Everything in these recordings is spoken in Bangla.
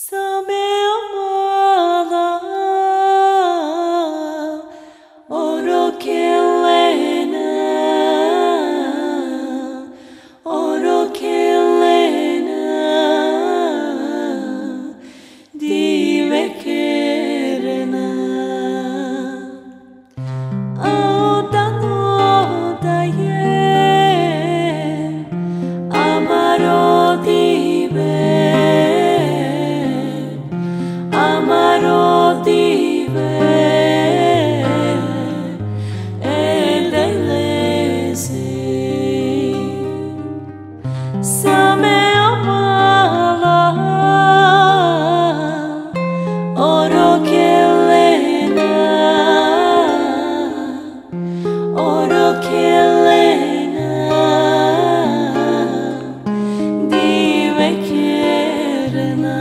So Di vecchierna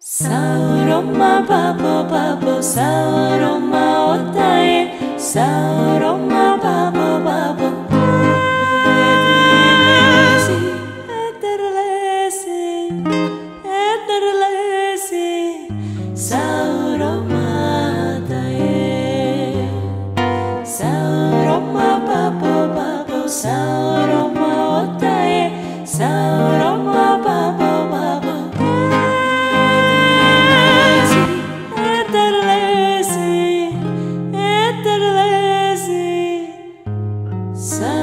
Sauroma babo babo Sauroma otae Sauroma Sa